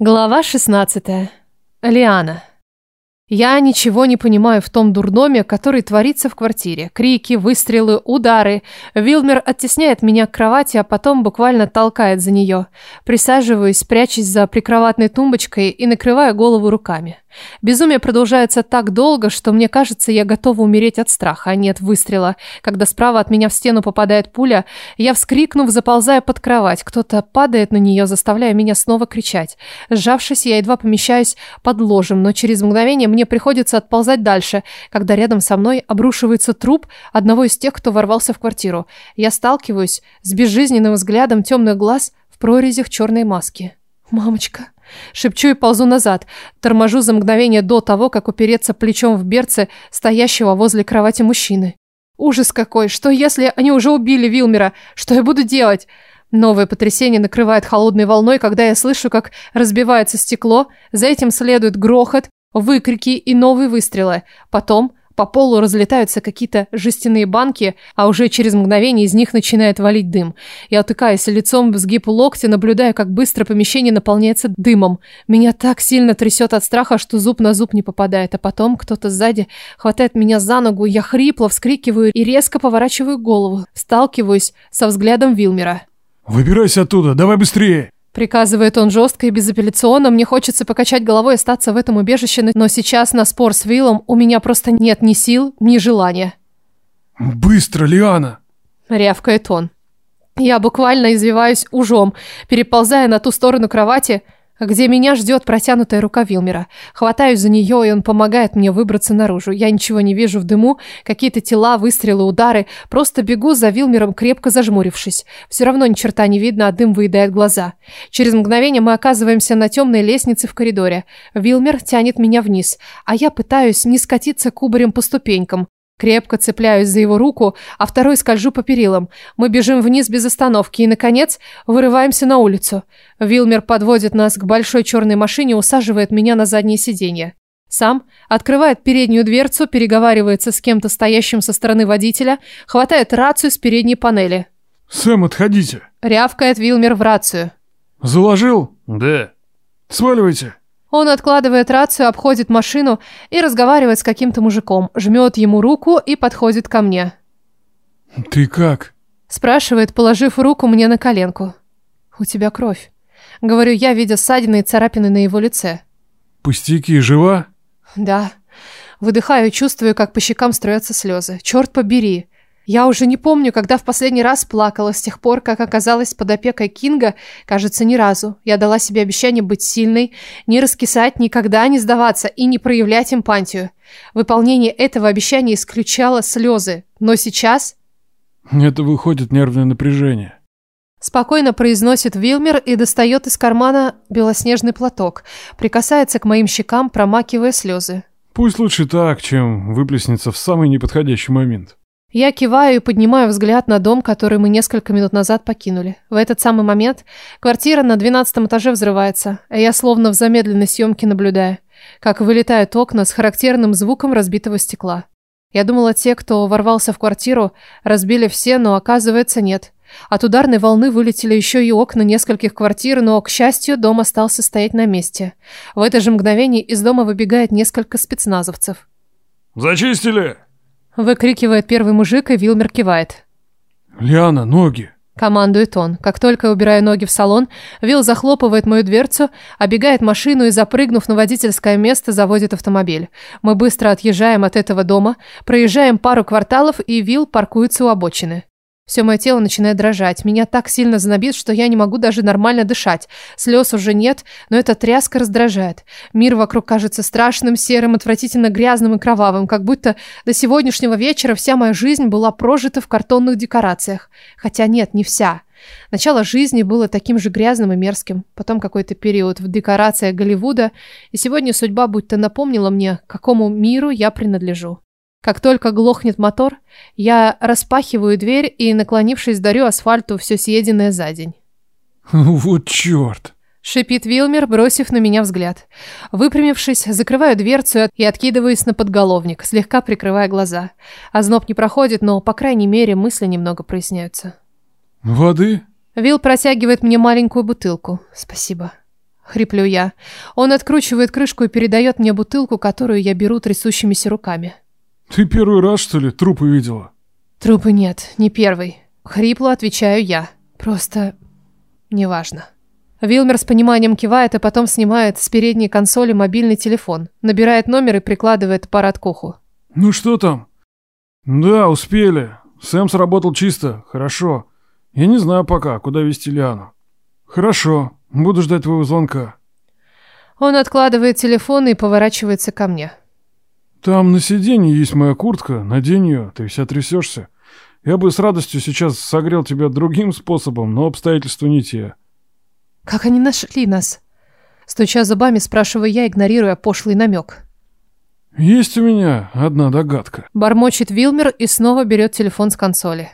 Глава 16. Лиана. Я ничего не понимаю в том дурдоме, который творится в квартире. Крики, выстрелы, удары. Вилмер оттесняет меня к кровати, а потом буквально толкает за нее. Присаживаюсь, прячусь за прикроватной тумбочкой и накрываю голову руками. Безумие продолжается так долго, что мне кажется, я готова умереть от страха, а не от выстрела. Когда справа от меня в стену попадает пуля, я, вскрикнув, заползаю под кровать. Кто-то падает на нее, заставляя меня снова кричать. Сжавшись, я едва помещаюсь под ложем, но через мгновение мне приходится отползать дальше, когда рядом со мной обрушивается труп одного из тех, кто ворвался в квартиру. Я сталкиваюсь с безжизненным взглядом темных глаз в прорезях черной маски. «Мамочка!» Шепчу и ползу назад. Торможу за мгновение до того, как упереться плечом в берце стоящего возле кровати мужчины. Ужас какой! Что если они уже убили Вилмера? Что я буду делать? Новое потрясение накрывает холодной волной, когда я слышу, как разбивается стекло, за этим следует грохот, выкрики и новые выстрелы. Потом по полу разлетаются какие-то жестяные банки, а уже через мгновение из них начинает валить дым. Я утыкаюсь лицом в сгиб локтя, наблюдая, как быстро помещение наполняется дымом. Меня так сильно трясет от страха, что зуб на зуб не попадает, а потом кто-то сзади хватает меня за ногу, я хрипло вскрикиваю и резко поворачиваю голову. Сталкиваюсь со взглядом Вилмера. «Выбирайся оттуда, давай быстрее!» Приказывает он жестко и безапелляционно. Мне хочется покачать головой и остаться в этом убежище, но сейчас на спор с Виллом у меня просто нет ни сил, ни желания. «Быстро, Лиана!» Рявкает он. Я буквально извиваюсь ужом, переползая на ту сторону кровати – где меня ждет протянутая рука Вилмера. Хватаюсь за нее, и он помогает мне выбраться наружу. Я ничего не вижу в дыму, какие-то тела, выстрелы, удары. Просто бегу за Вилмером, крепко зажмурившись. Все равно ни черта не видно, а дым выедает глаза. Через мгновение мы оказываемся на темной лестнице в коридоре. Вилмер тянет меня вниз, а я пытаюсь не скатиться кубарем по ступенькам. Крепко цепляюсь за его руку, а второй скольжу по перилам. Мы бежим вниз без остановки и, наконец, вырываемся на улицу. Вилмер подводит нас к большой черной машине и усаживает меня на заднее сиденье. Сам открывает переднюю дверцу, переговаривается с кем-то стоящим со стороны водителя, хватает рацию с передней панели. «Сэм, отходите!» Рявкает Вилмер в рацию. «Заложил?» «Да». «Сваливайте!» Он откладывает рацию, обходит машину и разговаривает с каким-то мужиком, жмет ему руку и подходит ко мне. «Ты как?» Спрашивает, положив руку мне на коленку. «У тебя кровь». Говорю я, видя ссадины и царапины на его лице. «Пустяки, жива?» «Да». Выдыхаю чувствую, как по щекам строятся слезы. «Черт побери!» Я уже не помню, когда в последний раз плакала с тех пор, как оказалась под опекой Кинга, кажется, ни разу. Я дала себе обещание быть сильной, не раскисать, никогда не сдаваться и не проявлять эмпатию. Выполнение этого обещания исключало слезы, но сейчас... Это выходит нервное напряжение. Спокойно произносит Вилмер и достает из кармана белоснежный платок, прикасается к моим щекам, промакивая слезы. Пусть лучше так, чем выплеснется в самый неподходящий момент. Я киваю и поднимаю взгляд на дом, который мы несколько минут назад покинули. В этот самый момент квартира на двенадцатом этаже взрывается, а я словно в замедленной съемке наблюдаю, как вылетают окна с характерным звуком разбитого стекла. Я думала, те, кто ворвался в квартиру, разбили все, но оказывается нет. От ударной волны вылетели еще и окна нескольких квартир, но, к счастью, дом остался стоять на месте. В это же мгновение из дома выбегает несколько спецназовцев. «Зачистили!» Выкрикивает первый мужик, и Вилмер кивает. «Лиана, ноги!» Командует он. Как только я убираю ноги в салон, Вил захлопывает мою дверцу, оббегает машину и, запрыгнув на водительское место, заводит автомобиль. Мы быстро отъезжаем от этого дома, проезжаем пару кварталов, и Вил паркуется у обочины. Все мое тело начинает дрожать. Меня так сильно знобит, что я не могу даже нормально дышать. Слез уже нет, но эта тряска раздражает. Мир вокруг кажется страшным, серым, отвратительно грязным и кровавым, как будто до сегодняшнего вечера вся моя жизнь была прожита в картонных декорациях. Хотя нет, не вся. Начало жизни было таким же грязным и мерзким. Потом какой-то период в декорациях Голливуда, и сегодня судьба будто напомнила мне, к какому миру я принадлежу. Как только глохнет мотор, я распахиваю дверь и, наклонившись, дарю асфальту все съеденное за день. «Вот черт!» Шипит Вилмер, бросив на меня взгляд. Выпрямившись, закрываю дверцу и откидываюсь на подголовник, слегка прикрывая глаза. Озноб не проходит, но, по крайней мере, мысли немного проясняются. «Воды?» Вил протягивает мне маленькую бутылку. Спасибо. хриплю я. Он откручивает крышку и передает мне бутылку, которую я беру трясущимися руками. Ты первый раз, что ли, трупы видела? Трупы нет, не первый. Хрипло отвечаю я. Просто неважно. Вилмер с пониманием кивает, а потом снимает с передней консоли мобильный телефон, набирает номер и прикладывает аппарат к уху. Ну что там? Да, успели. Сэм сработал чисто, хорошо. Я не знаю пока, куда вести Лиану. Хорошо, буду ждать твоего звонка. Он откладывает телефон и поворачивается ко мне. Там на сиденье есть моя куртка, надень ее, ты вся трясешься. Я бы с радостью сейчас согрел тебя другим способом, но обстоятельства не те. Как они нашли нас? Стуча зубами, спрашиваю я, игнорируя пошлый намек. Есть у меня одна догадка. Бормочет Вилмер и снова берет телефон с консоли.